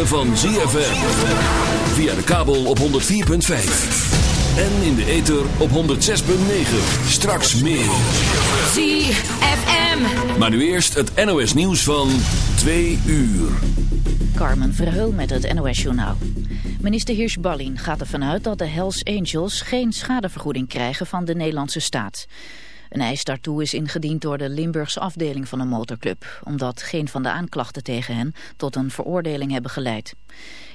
Ritme van ZFM. Via de kabel op 104.5. En in de ether op 106.9. Straks meer. ZFM. Maar nu eerst het NOS nieuws van 2 uur. Carmen Verheul met het NOS-journaal. Minister Hirsch-Ballin gaat ervan uit dat de Hells Angels geen schadevergoeding krijgen van de Nederlandse staat. Een eis daartoe is ingediend door de Limburgse afdeling van de motorclub, omdat geen van de aanklachten tegen hen tot een veroordeling hebben geleid.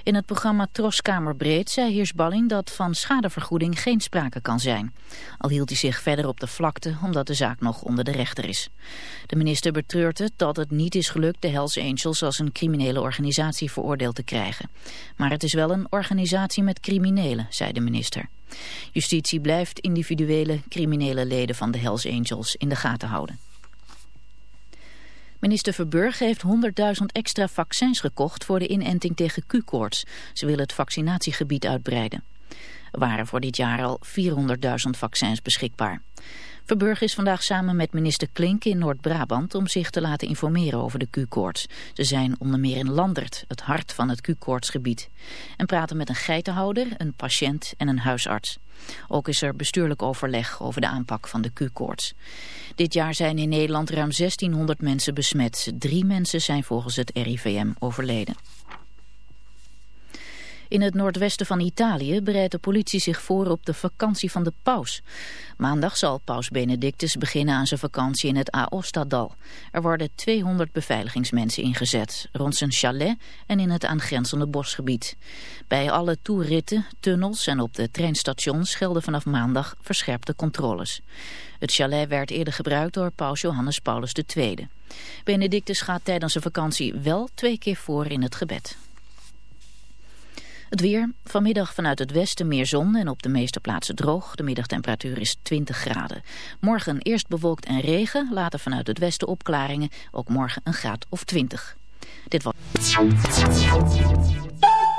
In het programma Troskamer Breed zei Hirsch-Ballin dat van schadevergoeding geen sprake kan zijn. Al hield hij zich verder op de vlakte omdat de zaak nog onder de rechter is. De minister betreurt het dat het niet is gelukt de Hells Angels als een criminele organisatie veroordeeld te krijgen. Maar het is wel een organisatie met criminelen, zei de minister. Justitie blijft individuele criminele leden van de Hells Angels in de gaten houden. Minister Verburg heeft 100.000 extra vaccins gekocht voor de inenting tegen Q-koorts. Ze wil het vaccinatiegebied uitbreiden. Er waren voor dit jaar al 400.000 vaccins beschikbaar. Verburg is vandaag samen met minister Klink in Noord-Brabant om zich te laten informeren over de Q-koorts. Ze zijn onder meer in Landert, het hart van het Q-koortsgebied. En praten met een geitenhouder, een patiënt en een huisarts. Ook is er bestuurlijk overleg over de aanpak van de Q-koorts. Dit jaar zijn in Nederland ruim 1600 mensen besmet. Drie mensen zijn volgens het RIVM overleden. In het noordwesten van Italië bereidt de politie zich voor op de vakantie van de paus. Maandag zal paus Benedictus beginnen aan zijn vakantie in het Aostadal. Er worden 200 beveiligingsmensen ingezet, rond zijn chalet en in het aangrenzende bosgebied. Bij alle toeritten, tunnels en op de treinstations gelden vanaf maandag verscherpte controles. Het chalet werd eerder gebruikt door paus Johannes Paulus II. Benedictus gaat tijdens zijn vakantie wel twee keer voor in het gebed. Het weer. Vanmiddag vanuit het westen meer zon en op de meeste plaatsen droog. De middagtemperatuur is 20 graden. Morgen eerst bewolkt en regen, later vanuit het westen opklaringen. Ook morgen een graad of 20. Dit was...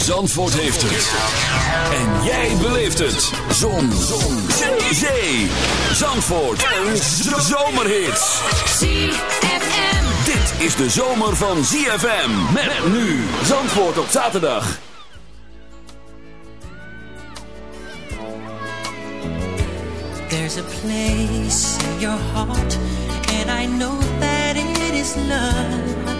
Zandvoort heeft het. En jij beleeft het. Zon. Zon. Zee. Zee. Zandvoort. Een zomerhit. ZFM. Dit is de zomer van ZFM. Met nu. Zandvoort op zaterdag. There's a place in your heart, and I know that it is love.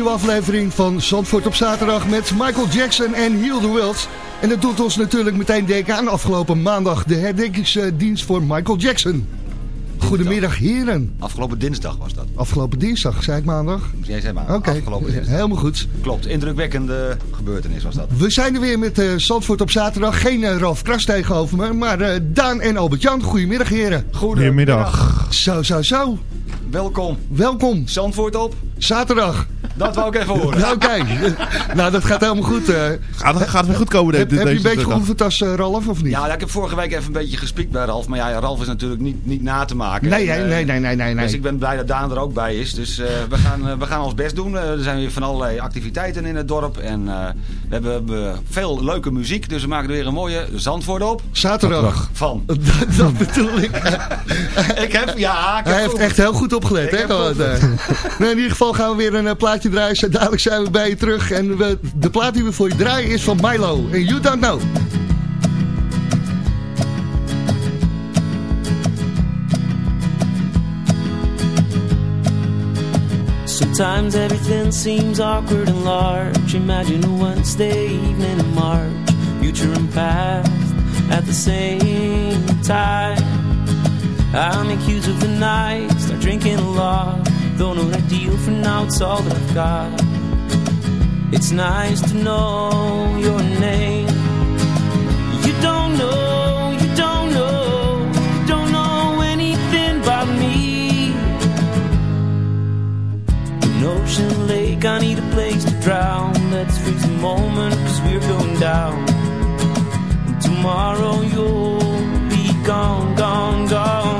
Nieuwe aflevering van Zandvoort op zaterdag met Michael Jackson en Heal the World. En dat doet ons natuurlijk meteen denken aan afgelopen maandag de herdenkingsdienst voor Michael Jackson. Goedemiddag heren. Afgelopen dinsdag was dat. Afgelopen dinsdag, zei ik maandag? Jij zei maandag. Oké, Afgelopen dinsdag. helemaal goed. Klopt, indrukwekkende gebeurtenis was dat. We zijn er weer met eh Zandvoort op zaterdag. Geen eh, Ralf Kras tegenover me, maar eh, Daan en Albert-Jan. Goedemiddag heren. Goedemiddag. Zo, zo, zo. Welkom. Welkom. Zandvoort op. Zaterdag. Dat wou ik even horen. Nou kijk, nou dat gaat helemaal goed. eh. Gaat, gaat weer goed komen. heb, heb je een beetje geoefend als eh, Ralf of niet? Ja, ja, ik heb vorige week even een beetje gespiekt bij Ralf. Maar ja, Ralf is natuurlijk niet, niet na te maken. Nee, En, nee, eh, nee, nee, nee, nee, nee. Dus ik ben blij dat Daan er ook bij is. Dus eh, we, gaan, we gaan ons best doen. Er zijn weer van allerlei activiteiten in het dorp. En eh, we hebben veel leuke muziek. Dus we maken er weer een mooie Zandvoort op. Zaterdag. Van. Dat, dat bedoel ik. ik heb, ja, ik heb Hij heeft echt heel goed opgelet. Hè? heb Gewoon, goed nou, in ieder geval gaan we weer een eh, plaatje draaien. Dadelijk zijn we bij je terug. En we, de plaat die we voor je draaien is van Milo. En You Don't Know. Sometimes everything seems awkward and large. Imagine a Wednesday evening in March, future and past at the same time. I make use of the night, start drinking a lot. Not ideal for now, it's all that I've got. It's nice to know your name. You don't know, you don't know, you don't know anything about me. An ocean lake, I need a place to drown. Let's freeze the moment, cause we're going down. Tomorrow you'll be gone, gone, gone.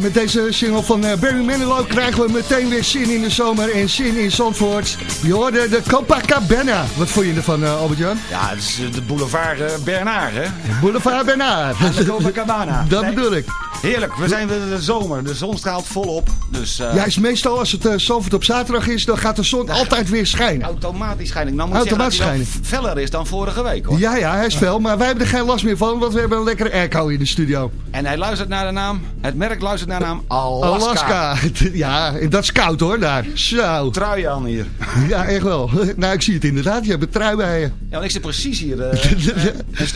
En met deze single van eh, Barry Manilow krijgen we meteen weer zin in de zomer en zin in Zandvoort. Je hoorde de Copacabana. Wat vond je ervan, eh, Albert-Jan? Ja, het is eh, de boulevard Bernard, hè? Boulevard Bernard. De Copacabana. Dat Nee, bedoel ik. Heerlijk, we zijn weer in de zomer. De zon straalt volop. Dus eh, Ja, is meestal als het uh, Zandvoort op zaterdag is, dan gaat de zon altijd weer schijnen. automatisch schijning. Nou moet Automatisch zeggen dat hij feller is dan vorige week, hoor. Ja, ja, hij is fel, maar wij hebben er geen last meer van, want we hebben een lekkere airco in de studio. En hij luistert naar de naam, het merk luistert naar de naam Alaska. Alaska. Ja, dat is koud hoor, daar. Zo. Trui aan hier. Ja, echt wel. Nou, ik zie het inderdaad. Je hebt een trui bij je. Ja, want ik zit precies hier.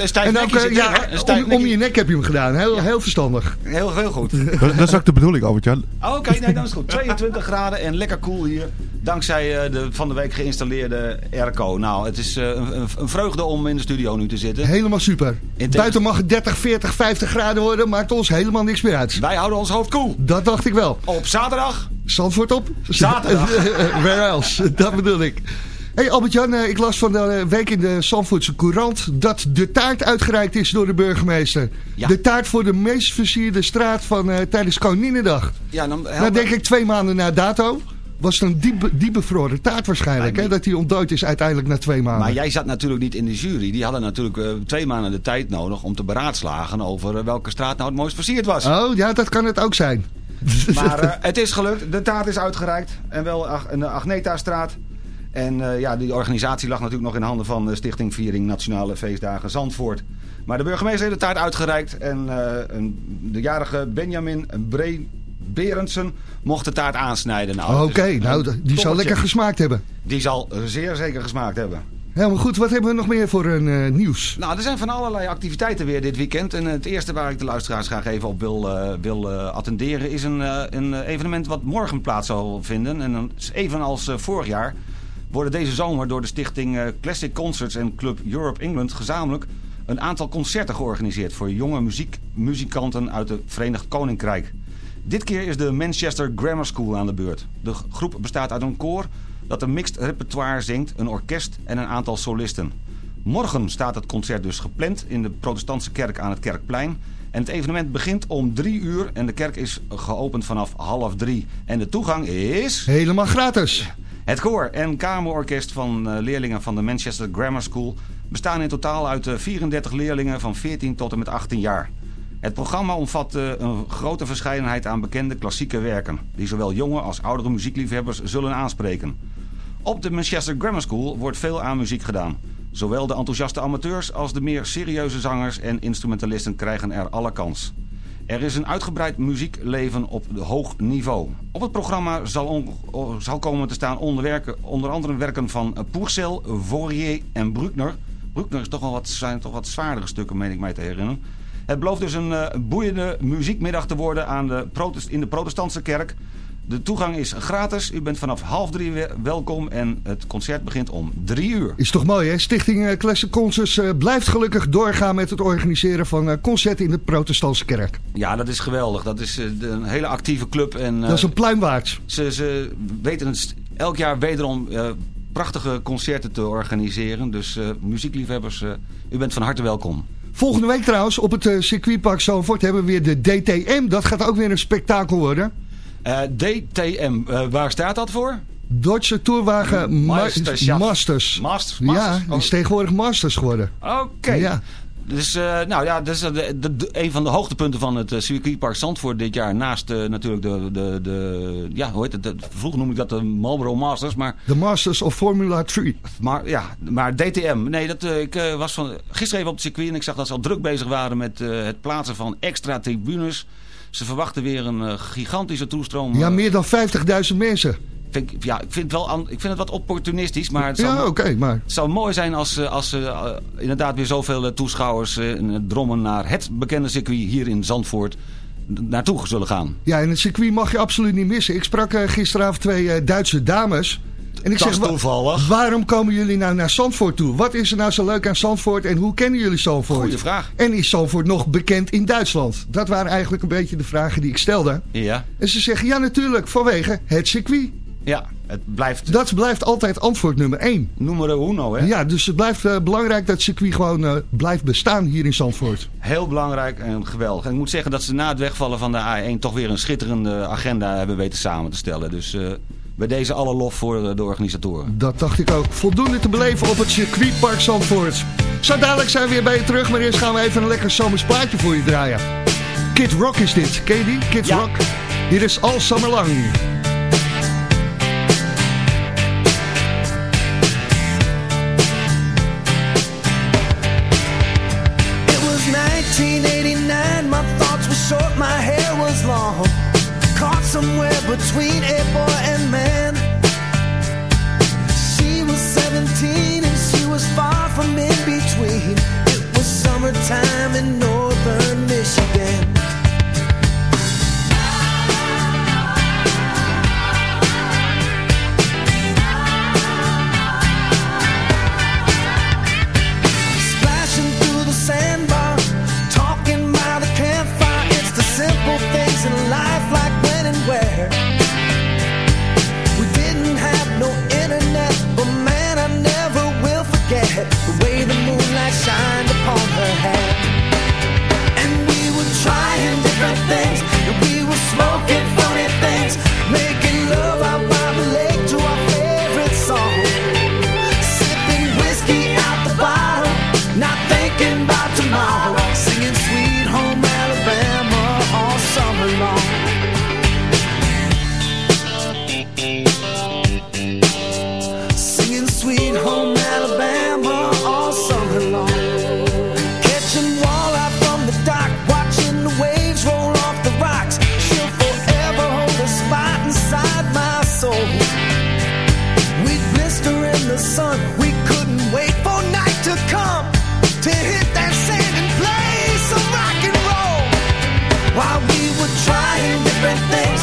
stijf En ook, ja, om, om je nek heb je hem gedaan. Heel, heel verstandig. Heel, heel goed. Dat, dat is ook de bedoeling, Albert-Jan. Oh, Oké, nee, dan is het goed. 22 graden en lekker koel hier. Dankzij eh, de van de week geïnstalleerde airco. Nou, het is een, een- een vreugde om in de studio nu te zitten. Helemaal super. Buiten mag het 30, 40, 50 graden worden. Maakt ons helemaal niks meer uit. Wij houden ons hoofd koel. Dat dacht ik wel. Op zaterdag. Zandvoort op? Zaterdag. Where else? Dat bedoel ik. Hey Albert-Jan, eh, ik las van de week in de Zandvoortse Courant dat de taart uitgereikt is door de burgemeester. Ja. De taart voor de meest versierde straat van eh, tijdens Koninginnedag. Ja, dan Nou denk ik twee maanden na dato was het een diep, diep bevroren taart waarschijnlijk. Hè, dat die ontdooid is uiteindelijk na twee maanden. Maar jij zat natuurlijk niet in de jury. Die hadden natuurlijk eh, twee maanden de tijd nodig om te beraadslagen over eh, welke straat nou het mooist versierd was. Oh ja, dat kan het ook zijn. Maar eh, het is gelukt. De taart is uitgereikt. En wel in de Agneta-straat. En ja, die organisatie lag natuurlijk nog in handen van de Stichting Viering Nationale Feestdagen Zandvoort. Maar de burgemeester heeft de taart uitgereikt en een, de jarige Benjamin Bre Berendsen mocht de taart aansnijden. Nou, Oké, dus, nou, die zal lekker gesmaakt hebben. Die zal zeer zeker gesmaakt hebben. Helemaal goed, wat hebben we nog meer voor een eh, nieuws? Nou, er zijn van allerlei activiteiten weer dit weekend. En het eerste waar ik de luisteraars graag even op wil, eh, wil eh, attenderen... is een, een evenement wat morgen plaats zal vinden. En evenals vorig jaar worden deze zomer door de stichting Classic Concerts en Club Europe England gezamenlijk een aantal concerten georganiseerd voor jonge muziek, muzikanten uit het Verenigd Koninkrijk. Dit keer is de Manchester Grammar School aan de beurt. De groep bestaat uit een koor dat een mixed repertoire zingt, een orkest en een aantal solisten. Morgen staat het concert dus gepland in de protestantse kerk aan het Kerkplein. En het evenement begint om drie uur en de kerk is geopend vanaf half drie. En de toegang is... Helemaal gratis. Het koor en kamerorkest van eh, leerlingen van de Manchester Grammar School bestaan in totaal uit eh, 34 leerlingen van 14 tot en met 18 jaar. Het programma omvat eh, een grote verscheidenheid aan bekende klassieke werken, die zowel jonge als oudere muziekliefhebbers zullen aanspreken. Op de Manchester Grammar School wordt veel aan muziek gedaan. Zowel de enthousiaste amateurs als de meer serieuze zangers en instrumentalisten krijgen er alle kans. Er is een uitgebreid muziekleven op hoog niveau. Op het programma zal, zal komen te staan onder, werken, onder andere werken van Pourcel, Vorier en Bruckner. Bruckner is toch wel wat, zijn toch wat zwaardere stukken, meen ik mij te herinneren. Het belooft dus een eh, boeiende muziekmiddag te worden aan de protest, in de protestantse kerk. De toegang is gratis. U bent vanaf half drie weer welkom en het concert begint om drie uur. Is toch mooi, hè? Stichting eh, Classic Concerts eh, blijft gelukkig doorgaan met het organiseren van concerten in de protestantse kerk. Ja, dat is geweldig. Dat is een hele actieve club. En, Dat is een pluim waard. Ze, ze weten het elk jaar wederom prachtige concerten te organiseren. Dus muziekliefhebbers, u bent van harte welkom. Volgende week trouwens op het eh, circuitpark Zandvoort hebben we weer de DTM. Dat gaat ook weer een spektakel worden. Eh, DTM, eh, waar staat dat voor? Deutsche Tourwagen. Masters. Masters, Ja, die is tegenwoordig Masters geworden. Oké. Ja. Dus eh, nou ja, dat is de, de- de- een van de hoogtepunten van het eh, circuitpark Zandvoort dit jaar. Naast eh, natuurlijk de, de, de, ja, hoe heet het? Vroeger noemde ik dat de Marlboro Masters, maar De Masters of Formula 3. Maar ja, maar DTM. Nee, dat, eh, ik eh, was van, gisteren even op het circuit en ik zag dat ze al druk bezig waren met eh, het plaatsen van extra tribunes. Ze verwachten weer een eh, gigantische toestroom. Ja, eh, meer dan 50.000 mensen. Vind ik, ja, ik vind, het wel, ik vind het wat opportunistisch, maar het zou, Ja, oké, maar... het zou mooi zijn als, eh, als eh, eh, inderdaad weer zoveel toeschouwers eh, drommen naar het bekende circuit hier in Zandvoort naartoe zullen gaan. Ja, en het circuit mag je absoluut niet missen. Ik sprak eh, gisteravond twee eh, Duitse dames. En ik Dat zeg, toevallig. waarom komen jullie nou naar Zandvoort toe? Wat is er nou zo leuk aan Zandvoort en hoe kennen jullie Zandvoort? Goeie vraag. En is Zandvoort nog bekend in Duitsland? Dat waren eigenlijk een beetje de vragen die ik stelde. Ja, En ze zeggen, ja natuurlijk, vanwege het circuit. Ja het blijft Dat blijft altijd antwoord nummer één. numero uno. Hè? Ja, dus het blijft eh, belangrijk dat het circuit gewoon eh, blijft bestaan hier in Zandvoort. Heel belangrijk en geweldig. En ik moet zeggen dat ze na het wegvallen van de A1 toch weer een schitterende agenda hebben weten samen te stellen. Dus eh, bij deze alle lof voor de organisatoren. Dat dacht ik ook. Voldoende te beleven op het circuitpark Zandvoort. Zo dadelijk zijn we weer bij je terug, maar eerst gaan we even een lekker zomers plaatje voor je draaien. Kid Rock is dit. Ken je die? Kid Ja. Rock. Hier is All Summer Long. time and no soul. We'd blister in the sun. We couldn't wait for night to come to hit that sand and play some rock and roll. While we were trying different things.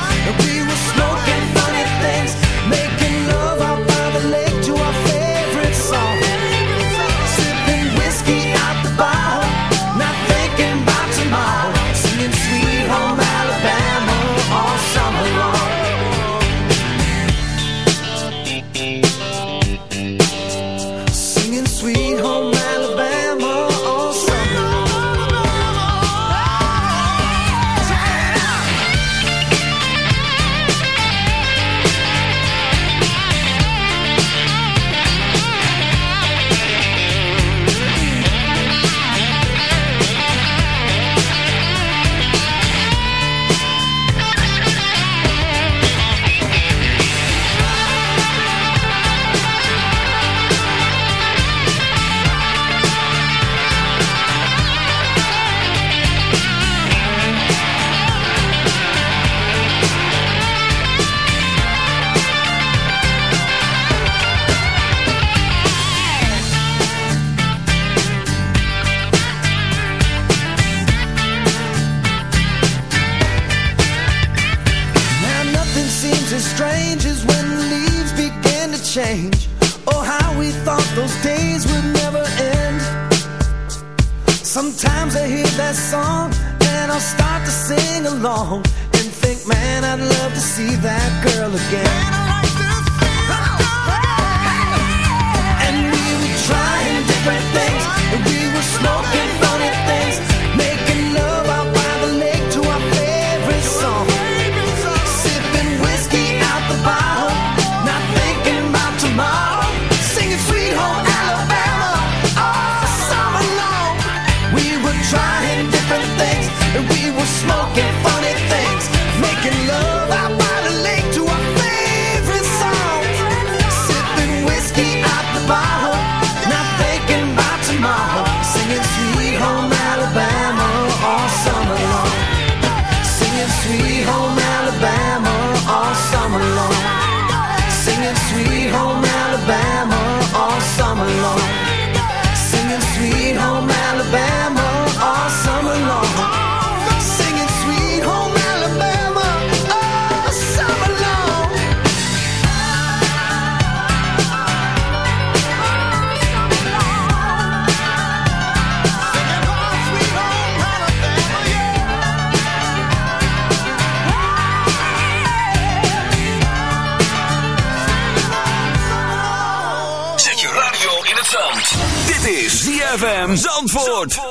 van Zandvoort.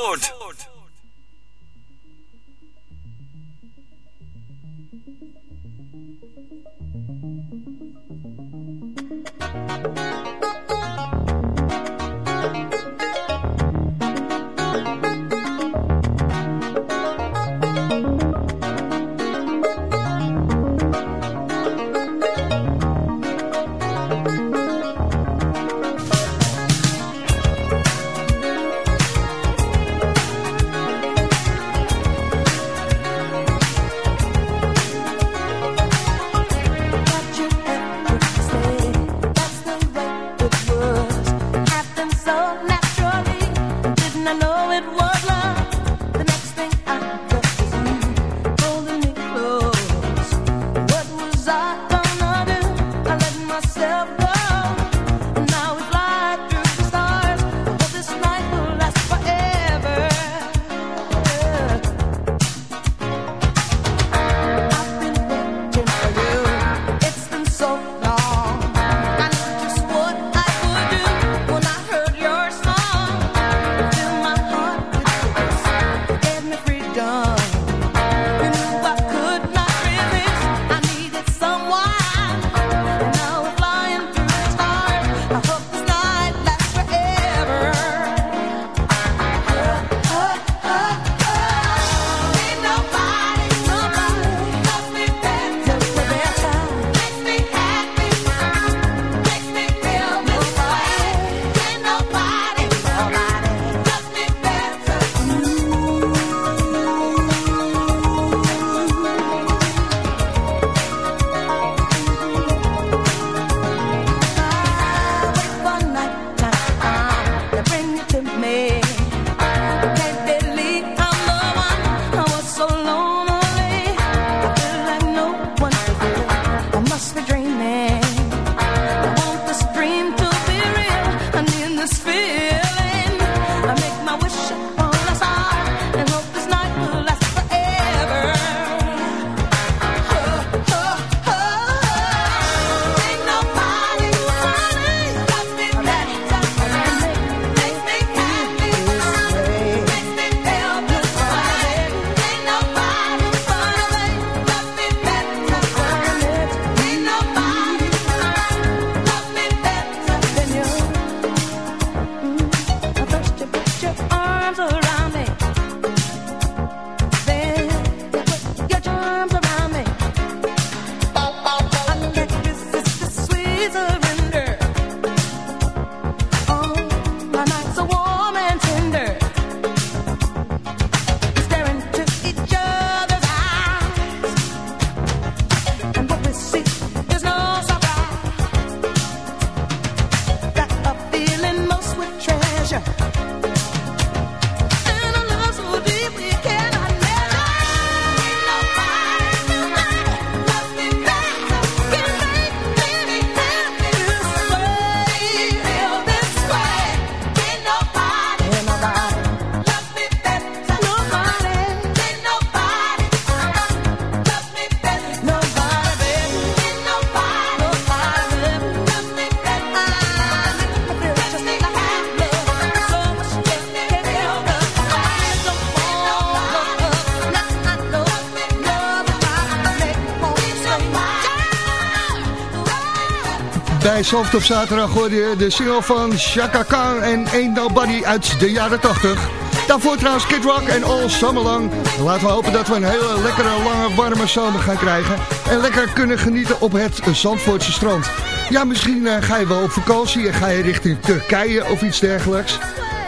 Bij Soft op zaterdag hoorde je de single van Chaka Khan en Ain't Nobody uit de jaren 80. Daarvoor trouwens Kid Rock en All Summer Long. Laten we hopen dat we een hele lekkere, lange, warme zomer gaan krijgen. En lekker kunnen genieten op het Zandvoortse strand. Ja, misschien eh, ga je wel op vakantie en ga je richting Turkije of iets dergelijks.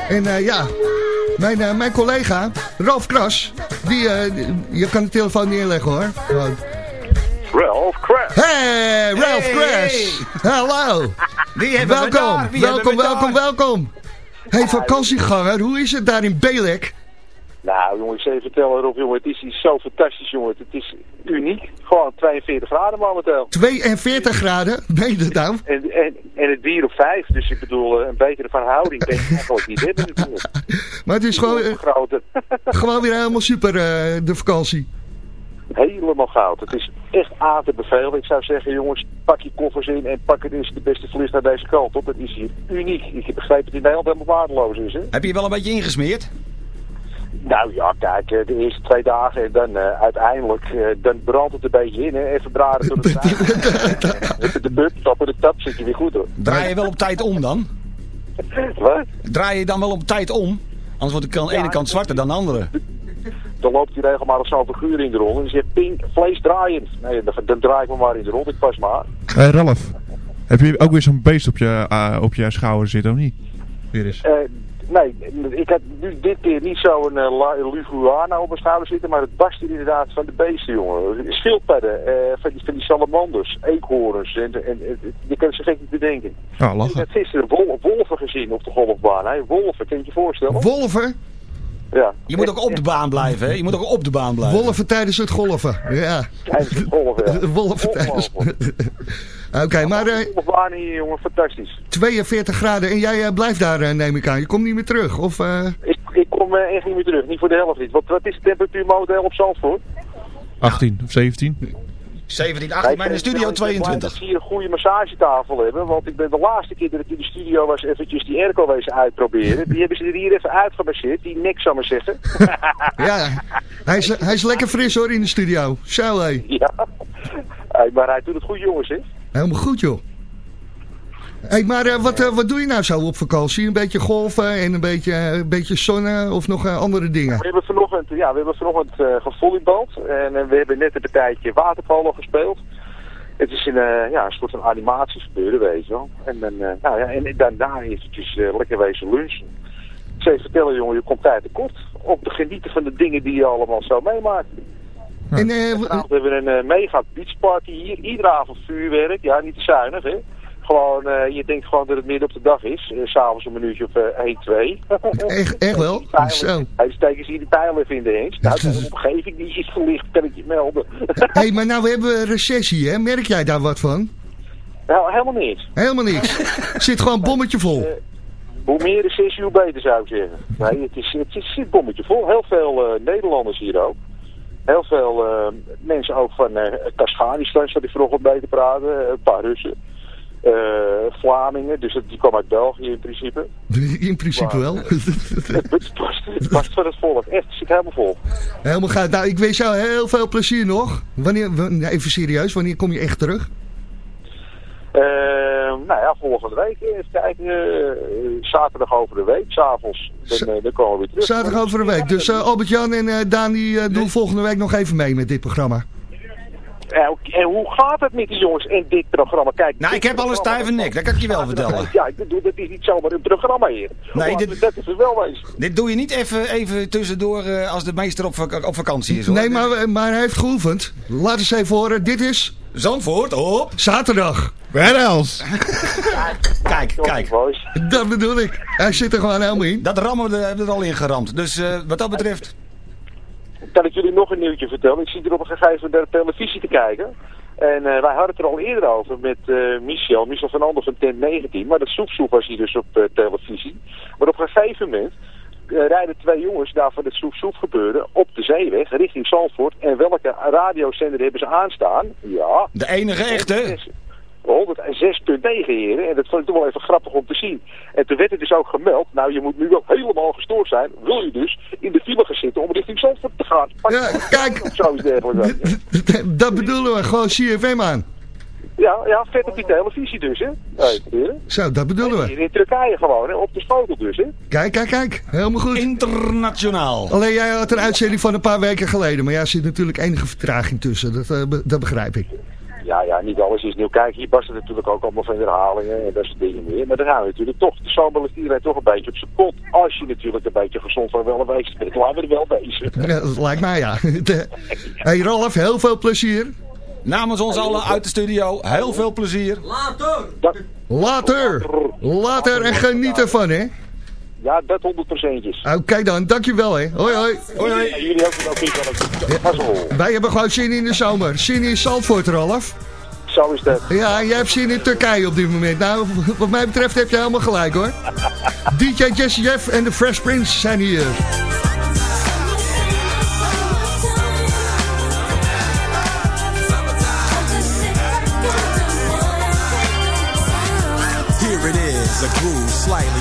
En eh, ja, mijn, eh, mijn collega Ralf Kras, die, die- je kan de telefoon neerleggen hoor. Ralph Crash. Hey, Ralph Hallo. Wie hebben we welkom, daar? Wie welkom, hebben we welkom, daar? welkom. Hey, vakantieganger, hoe is het daar in Belek? Nou, jongen, ik zal je vertellen erop, jongen. Het is hier zo fantastisch, jongen. Het is uniek. Gewoon 42 graden momenteel. 42 graden, ben je dat nou? En, en, en het bier op 5. Dus ik bedoel, eh, een betere verhouding kan je eigenlijk niet hebben natuurlijk. Maar het is gewoon, eh, Grote. gewoon weer helemaal super, eh, de vakantie. Helemaal goud. Het is echt aan te bevelen. Ik zou zeggen, jongens, pak je koffers in en pak het eens de beste vlieg naar deze kant op. Het is hier uniek. Ik heb begrepen dat het in Nederland helemaal waardeloos is, hè? Heb je wel een beetje ingesmeerd? Nou ja, kijk, eh, de eerste twee dagen en dan eh, uiteindelijk, eh, dan brandt het een beetje in, hè. Even braden door de. Even de but, tappen de tap, zit je weer goed hoor. Draai je wel op tijd om dan? Wat? Draai je dan wel op tijd om? Anders wordt de kan- ene kant zwarter dan de andere. Dan loopt hij regelmatig zo'n figuur in de rol en die zegt, ping, vlees draaiend. Nee, dan, dan draai ik me maar in de rol, ik pas maar. Hé Ralf, heb je ook weer zo'n beest op je, ah, op je schouder zitten of niet? Weer eens. Eh, nee, ik heb nu dit keer niet zo'n uh, Luguana op mijn schouder zitten, maar het barst hier inderdaad van de beesten, jongen. Schildpadden, eh, van, die, van die salamanders, eekhoorns, en, en, en, je kan ze gek niet bedenken. Ja, Ik lachen. heb gisteren wol, wolven gezien op de golfbaan, hè. Wolven, kan je je voorstellen? Wolven? Ja. Je moet ook op de baan blijven, hè? Je moet ook op de baan blijven. Wolven tijdens het golven, ja. Tijdens het golven, ja. Wolven tijdens... Oké, maar eh, hier, jongen, fantastisch. 42 graden en jij eh, blijft daar, eh, neem ik aan. Je komt niet meer terug, of... eh, Ik, ik kom echt niet meer terug, niet voor de helft niet. Want wat is de temperatuur momenteel op Zandvoort? 18 of 17? 17, 18, maar in de studio Ik ben blij 22. dat we hier een goede massagetafel hebben. Want ik ben de laatste keer dat ik in de studio was eventjes die airco wezen uitproberen. Die hebben ze er hier even uitgebaseerd. Die niks zou maar zeggen. ja, hij is, hij is lekker fris hoor in de studio. Zo hé. ja. Maar hij doet het goed jongens hè. Helemaal goed joh. Hey, maar eh, wat, eh, wat doe je nou zo op vakantie? Een beetje golfen en een beetje, eh, een beetje zonnen of nog andere dingen? We hebben vanochtend, ja, we hebben vanochtend gevolleybald. En we hebben net een partijtje waterpolo gespeeld. Het is een, ja, een soort van animatiegebeuren, weet je wel. En, dan, nou, ja, en daarna eventjes eh, lekker wezen lunchen. Ik zou je vertellen, jongen, je komt tijd tekort om te genieten van de dingen die je allemaal zo meemaakt. En, Vanavond hebben we een eh, mega beachparty hier. Iedere avond vuurwerk. Ja, niet te zuinig, hè. Gewoon, eh, je denkt gewoon dat het midden op de dag is. S S'avonds een minuutje of eh 1, 2. echt, echt wel? Zo. Hij steken ze hier die pijlen even in de eens. Nou, de omgeving die is verlicht, kan ik je melden. hey, maar nou we hebben een recessie hè? Merk jij daar wat van? nou, helemaal niks. Helemaal niks. Zit gewoon bommetje vol. Hoe meer recessie, hoe beter zou ik zeggen. Nee, het is, het is bommetje vol. Heel veel eh, Nederlanders hier ook. Heel veel eh, mensen ook van uh, Kazachstan, zat ik vanochtend bij te praten. Een paar Russen. Uh, Vlamingen, dus die komen uit België in principe. In principe wel. het past, het past van het volk. Echt, het zit helemaal vol. Helemaal gaat. Nou, ik wens jou heel veel plezier nog. Wanneer, even serieus, wanneer kom je echt terug? Uh, nou ja, volgende week. Even kijken. Uh, zaterdag over de week, s'avonds. Dan, uh, dan komen we weer terug. Zaterdag over de week. Dus Albert-Jan en Daan die doen volgende week nog even mee met dit programma. En, en hoe gaat het met die jongens in dit programma? Kijk, Nou, ik heb al een stijve nek, dat kan ik je wel vertellen. Ja, ik bedoel, dat is niet zomaar een programma hier. Nee, dit- dat is wel wezen. Dit doe je niet even, even tussendoor eh, als de meester op, vak- op vakantie is. Hoor. Nee, maar, maar hij heeft geoefend. Laat eens even horen. Dit is... Zandvoort, op. Zaterdag. Waar else? Kijk, kijk. Dat bedoel ik. Hij zit er gewoon helemaal in. Dat rammen we er- hebben we er al in geramd. Dus eh, wat dat betreft... Kan ik jullie nog een nieuwtje vertellen? Ik zit hier op een gegeven moment naar de televisie te kijken. En eh, wij hadden het er al eerder over met eh, Michel, Michel van Ander van Tent 19. Maar dat soepsoep was hier dus op eh, televisie. Maar op een gegeven moment rijden twee jongens daar van het soepsoep gebeuren op de zeeweg richting Zandvoort. En welke radiozender hebben ze aanstaan? Ja. De enige echte. 106.9 heren. En dat vond ik toch wel even grappig om te zien. En toen werd het dus ook gemeld. Nou, je moet nu wel helemaal gestoord zijn. Wil je dus in de file gaan zitten om richting Zandvoort te gaan. Ja, kijk. Of zoiets dergelijks. Dat bedoelen we. Gewoon CFM aan. Ja, ja, vet op die televisie dus, hè. Nee. Zo, dat bedoelen we. Hier in Turkije gewoon, hè. Op de schotel dus, hè. Kijk, kijk, kijk. Helemaal goed. Internationaal. Alleen jij had een uitzending van een paar weken geleden. Maar ja, er zit natuurlijk enige vertraging tussen. Dat, eh, be- dat begrijp ik. Ja, ja, niet alles is nieuw. Kijk, hier past het natuurlijk ook allemaal van herhalingen en dat soort dingen meer. Maar dan gaan we natuurlijk toch, de zomer ligt iedereen toch een beetje op zijn kot. Als je natuurlijk een beetje gezond van wel een wezen bent. Laten we er wel bezig. Ja, dat lijkt mij, ja. hey Ralf, heel veel plezier. Namens ons allen uit de studio, heel veel plezier. Later. Later en geniet ervan, hè. Ja, dat 100 procentjes. Oké dan, dankjewel, hè. Hoi, hoi. Hoi, hoi. En jullie ook nog niet van Wij hebben gewoon zin in de zomer. Zin in Zandvoort, Ralf. Zo is dat. Ja, en jij hebt zin in Turkije op dit moment. Nou, wat mij betreft heb je helemaal gelijk, hoor. DJ Jesse Jeff en de Fresh Prince zijn hier. Here it is, a groove slightly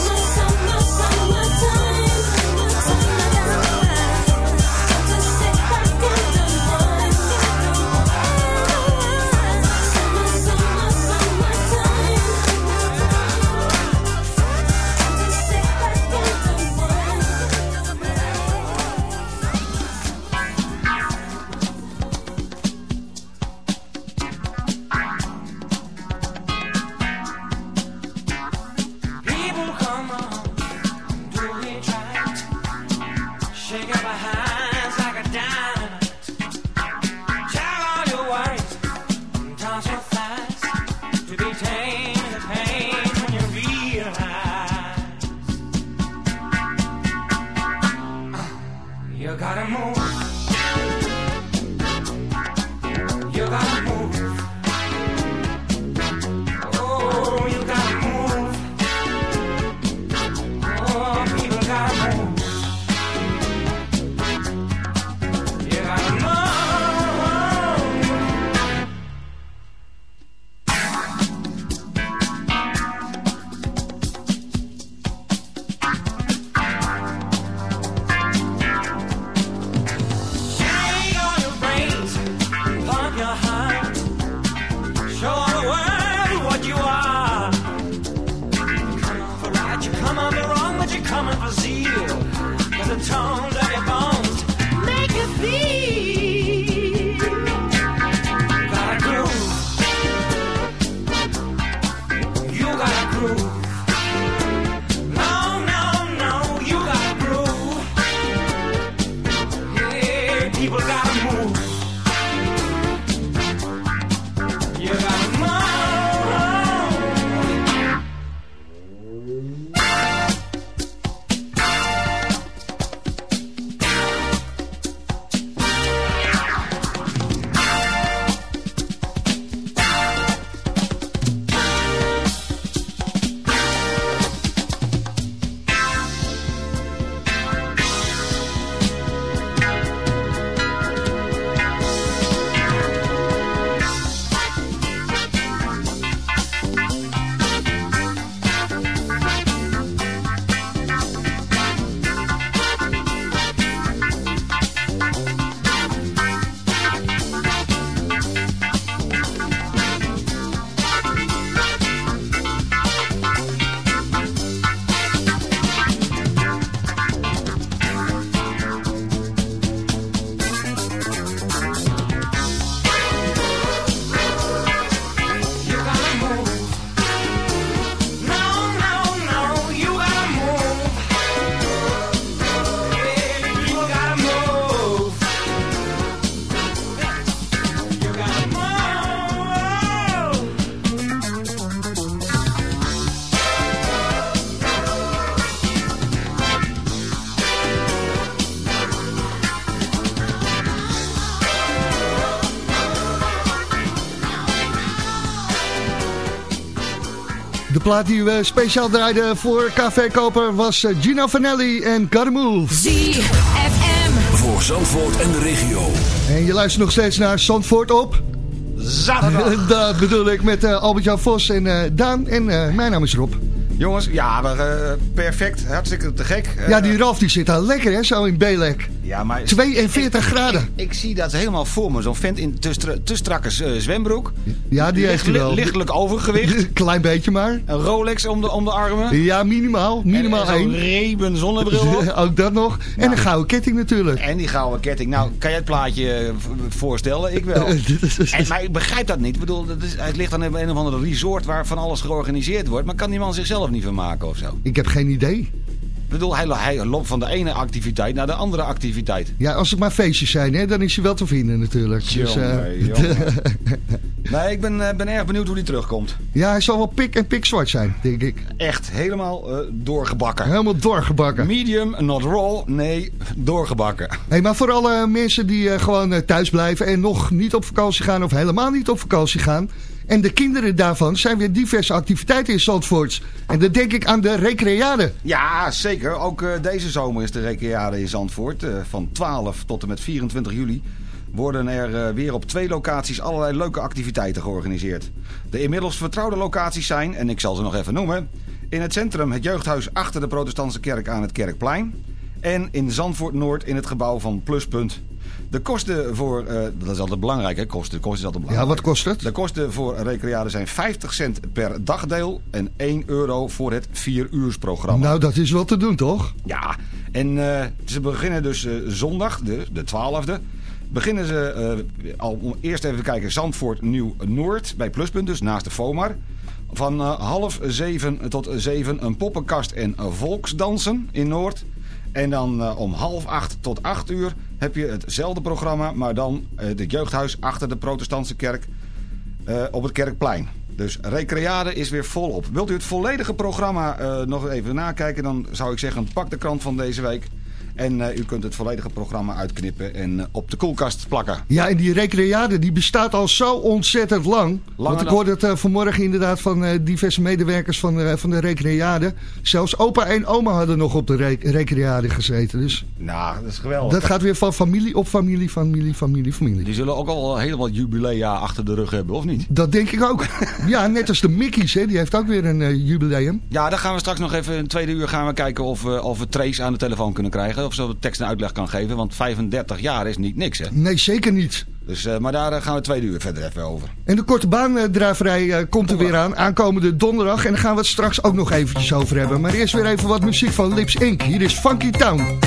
You gotta move. Plaat die we speciaal draaiden voor Café Koper was eh, Gino Vanelli en Gotta. ZFM. Voor Zandvoort en de regio. En je luistert nog steeds naar Zandvoort op... Zaterdag. Dat bedoel ik met eh, Albert-Jan Vos en eh, Daan. En eh, mijn naam is Rob. Jongens, ja, maar, perfect. Hartstikke te gek. Ja, die Ralf die zit daar lekker hè, zo in Belek. Ja, maar 42 graden. Ik zie dat helemaal voor me. Zo'n vent in te, stra- te strakke eh, zwembroek. Ja, die heeft hij wel. Lichtelijk overgewicht. Klein beetje maar. Een Rolex om de, om de armen. Ja, minimaal. Minimaal en, en zo'n één. Reben zonnebril. Ook dat nog. En een gouden ketting natuurlijk. En die gouden ketting. Nou, kan jij het plaatje eh, voorstellen? Ik wel. en, maar ik begrijp dat niet. Ik bedoel, dat is, het ligt aan een, een of andere resort waar van alles georganiseerd wordt. Maar kan die man zichzelf niet vermaken of zo? Ik heb geen idee. Ik bedoel, hij, hij loopt van de ene activiteit naar de andere activiteit. Ja, als het maar feestjes zijn, hè, dan is je wel te vinden natuurlijk. Dus, eh, Jongen, jongen. Nee, ik ben, eh, ben erg benieuwd hoe die terugkomt. ja, hij zal wel pik en pik zwart zijn, denk ik. Echt helemaal eh, doorgebakken. Helemaal doorgebakken. Medium, not raw. Nee, doorgebakken. Hey, maar voor alle mensen die gewoon thuis blijven en nog niet op vakantie gaan of helemaal niet op vakantie gaan. En de kinderen daarvan zijn weer diverse activiteiten in Zandvoort. En dan denk ik aan de recreade. Ja, zeker. Ook eh, deze zomer is de recreade in Zandvoort. eh, van 12 tot en met 24 juli worden er eh, weer op twee locaties allerlei leuke activiteiten georganiseerd. De inmiddels vertrouwde locaties zijn, en ik zal ze nog even noemen... in het centrum het jeugdhuis achter de protestantse kerk aan het Kerkplein... en in Zandvoort Noord in het gebouw van Pluspunt. De kosten voor, eh, dat is altijd belangrijk hè, kosten, kosten is altijd belangrijk. Ja, wat kost het? De kosten voor recreade zijn 50 cent per dagdeel en 1 euro voor het 4 uursprogramma. Nou, dat is wel te doen, toch? Ja, en eh, ze beginnen dus eh, zondag, de, de 12e. Beginnen ze al om eerst even te kijken Zandvoort Nieuw-Noord bij Pluspunt, dus naast de FOMAR. Van half zeven tot zeven een poppenkast en volksdansen in Noord. En dan om half acht tot acht uur heb je hetzelfde programma, maar dan eh, het jeugdhuis achter de protestantse kerk eh, op het Kerkplein. Dus Recreade is weer volop. Wilt u het volledige programma eh, nog even nakijken, dan zou ik zeggen pak de krant van deze week. En eh, u kunt het volledige programma uitknippen en eh, op de koelkast plakken. Ja, en die recreade die bestaat al zo ontzettend lang. Want ik hoorde het eh, vanmorgen inderdaad van diverse medewerkers van, de- van de recreade. Zelfs opa en oma hadden nog op de re recreade gezeten. Dus Nou, dat is geweldig. dat gaat weer van familie op familie, familie, familie, familie. Die zullen ook al heel wat jubilea achter de rug hebben, of niet? Dat denk ik ook. ja, net als de Mickey's, hè, die heeft ook weer een jubileum. Ja, dan gaan we straks nog even in het tweede uur gaan we kijken of of we Trace aan de telefoon kunnen krijgen. Of ze de tekst en uitleg kan geven. Want 35 jaar is niet niks, hè? Nee, zeker niet. Dus, eh, maar daar eh, gaan we tweede uur verder even over. En de korte baandraverij eh, komt er weer aan, aankomende donderdag. En daar gaan we het straks ook nog eventjes over hebben. Maar eerst weer even wat muziek van Lips Inc. Hier is Funky Town.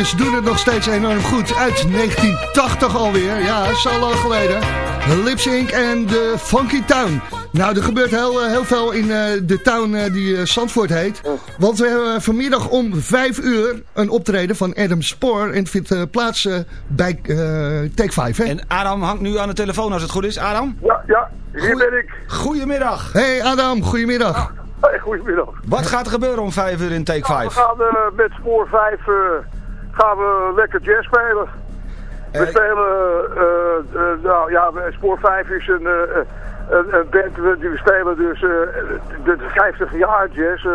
Plaatjes doen het nog steeds enorm goed. Uit 1980 alweer, ja, zo lang geleden. Lip Sync en de Funky Town. Nou, er gebeurt heel, eh, heel veel in eh, de town eh, die eh, Zandvoort heet. Want we hebben vanmiddag om vijf uur een optreden van Adam Spoor. En het vindt plaats bij eh, Take 5, hè? En Adam hangt nu aan de telefoon als het goed is. Adam? Ja, ja, hier ben ik. Goedemiddag. Hey Adam, goedemiddag. Hey, goedemiddag. Wat gaat er gebeuren om vijf uur in Take Nou, 5? we gaan eh, met spoor 5 eh, gaan we lekker jazz spelen. We Eh, spelen, eh, eh, nou ja, spoor 5 is een, eh, een, band die we spelen dus eh, de, de 50 jaar jazz. eh,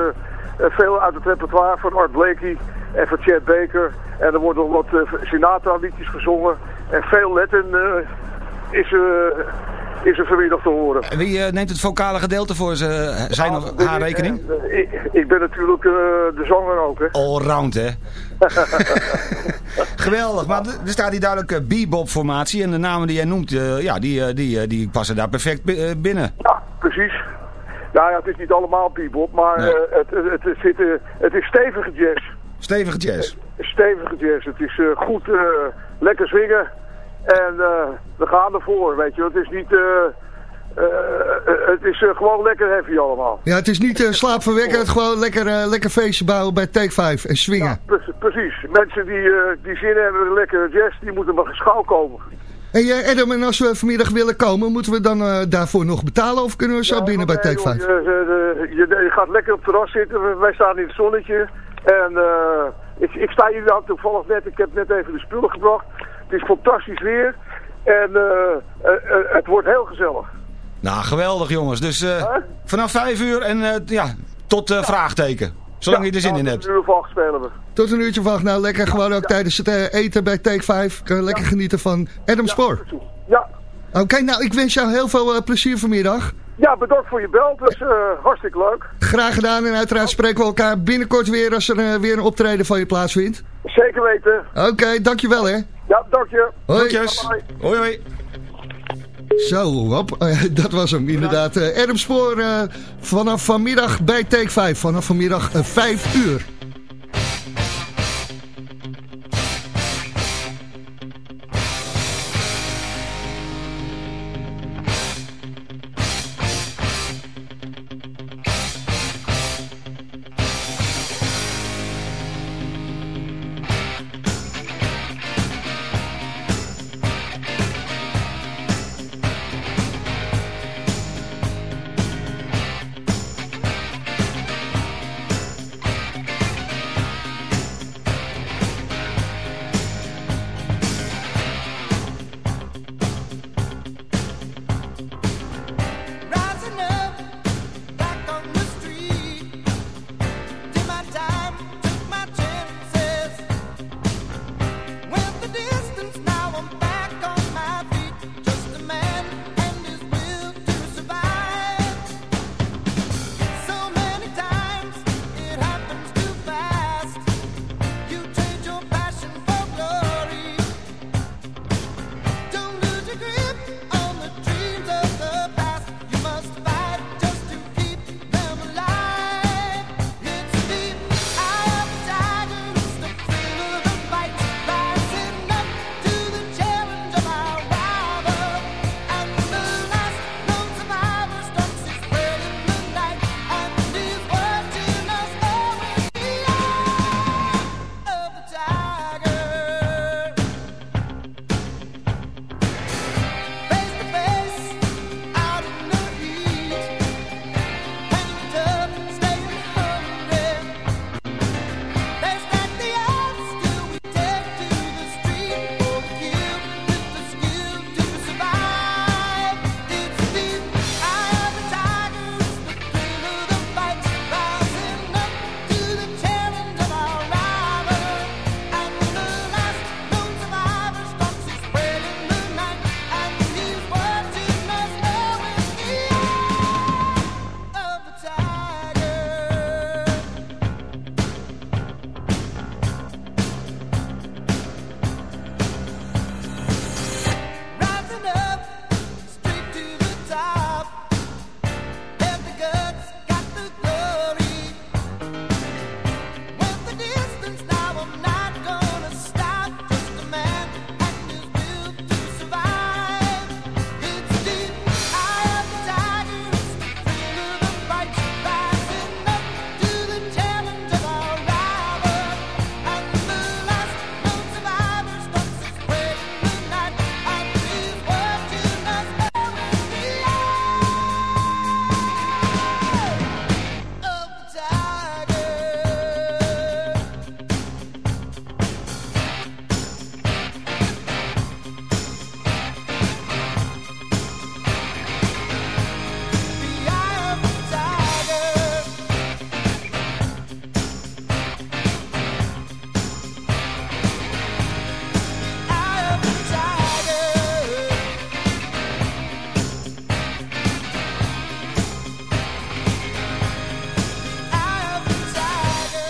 eh, veel uit het repertoire van Art Blakey en van Chet Baker. En er worden nog wat eh, Sinatra liedjes gezongen. En veel Latin eh, is, eh, is er vanmiddag te horen. Wie eh, neemt het vocale gedeelte voor ze- zijn of haar rekening? Eh, Ik, ik ben natuurlijk eh, de zanger ook, hè. Allround, hè? Geweldig, maar er staat hier duidelijk eh, bebop-formatie. En de namen die jij noemt, eh, ja, die, eh, die, eh, die passen daar perfect bi- eh, binnen. Ja, precies. Nou ja, het is niet allemaal bebop, maar Nee. eh, het, het, het, zit, eh, het is stevige jazz. Stevige jazz. Stevige jazz. Het is eh, goed, eh, lekker zingen. En eh, we gaan ervoor, weet je. Het is niet... eh, eh, het is gewoon lekker heavy allemaal. Ja, het is niet slaapverwekkend, gewoon lekker, lekker feestje bouwen bij Take 5 en swingen. Ja, pre precies. Mensen die, die zin hebben in lekkere jazz, die moeten maar geschouw komen. En hey, Adam, en als we vanmiddag willen komen, moeten we dan uh, daarvoor nog betalen of kunnen we zo ja, binnen bij Take 5? Je, je, je, je, gaat lekker op het terras zitten, wij staan in het zonnetje. En uh, ik, ik sta hier nou toevallig net, ik heb net even de spullen gebracht. Het is fantastisch weer en uh, het wordt heel gezellig. Nou, geweldig jongens. Dus uh, huh? vanaf vijf uur en uh, ja, tot uh, ja. vraagteken. Zolang ja, je er zin in hebt. Tot een uur of acht spelen we. Tot een uurtje van Nou, lekker gewoon ook ja. tijdens het uh, eten bij Take 5. Kun je lekker genieten van Adam Spoor. Ja. Oké, okay, nou, ik wens jou heel veel uh, plezier vanmiddag. Ja, bedankt voor je bel. Dat is uh, hartstikke leuk. Graag gedaan. En uiteraard spreken we elkaar binnenkort weer als er uh, weer een optreden van je plaatsvindt. Zeker weten. Oké, okay, dankjewel hè. Ja, dank je. Hoi. Hoi, hoi. Zo, hop, uh, dat was hem inderdaad. Uh, Adam Spoor uh, vanaf vanmiddag bij Take 5. Vanaf vanmiddag 5 uur.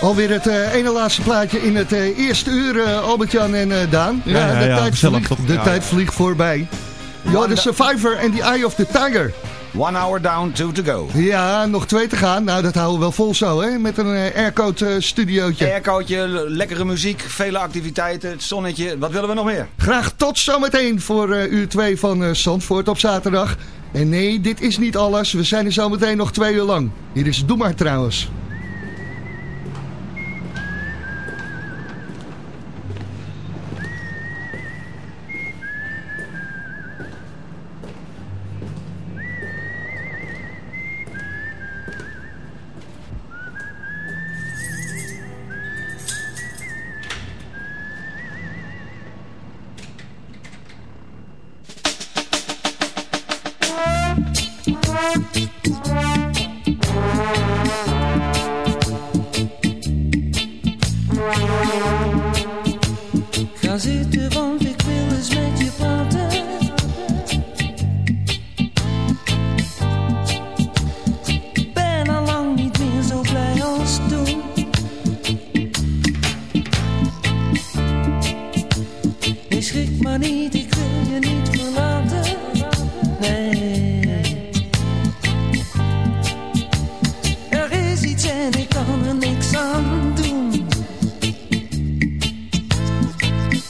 Alweer het eh, ene laatste plaatje in het eh, eerste uur, eh, Albert-Jan en eh, Daan. Ja, ja, de, ja, tijd, gezellig, vliegt, toch? de Ja, tijd ja. vliegt voorbij. Ja, de Survivor en The Eye of the Tiger. One hour down, two to go. Ja, nog twee te gaan. Nou, dat houden we wel vol zo, hè? Met een eh, aircoat eh, studiootje. Aircootje, le- lekkere muziek, vele activiteiten, het zonnetje. Wat willen we nog meer? Graag tot zometeen voor eh, uur 2 van eh Zandvoort op zaterdag. En nee, dit is niet alles. We zijn er zometeen nog twee uur lang. Hier is Doe maar trouwens.